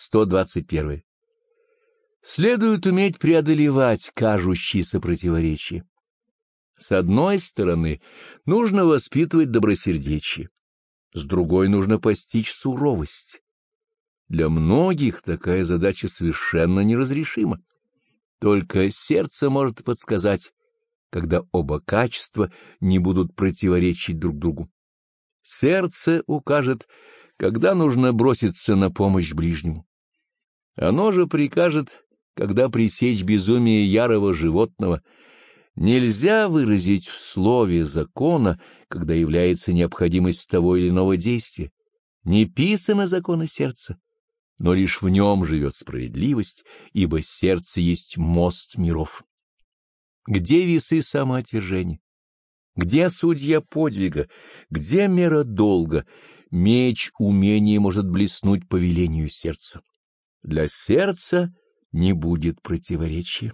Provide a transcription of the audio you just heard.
121. Следует уметь преодолевать кажущиеся противоречия. С одной стороны, нужно воспитывать добросердечие, с другой нужно постичь суровость. Для многих такая задача совершенно неразрешима. Только сердце может подсказать, когда оба качества не будут противоречить друг другу. Сердце укажет, когда нужно броситься на помощь ближнему. Оно же прикажет, когда пресечь безумие ярого животного — Нельзя выразить в слове закона, когда является необходимость того или иного действия. Не писаны законы сердца, но лишь в нем живет справедливость, ибо сердце есть мост миров. Где весы самоотвержения? Где судья подвига? Где мера долга? Меч умения может блеснуть по велению сердца. Для сердца не будет противоречия.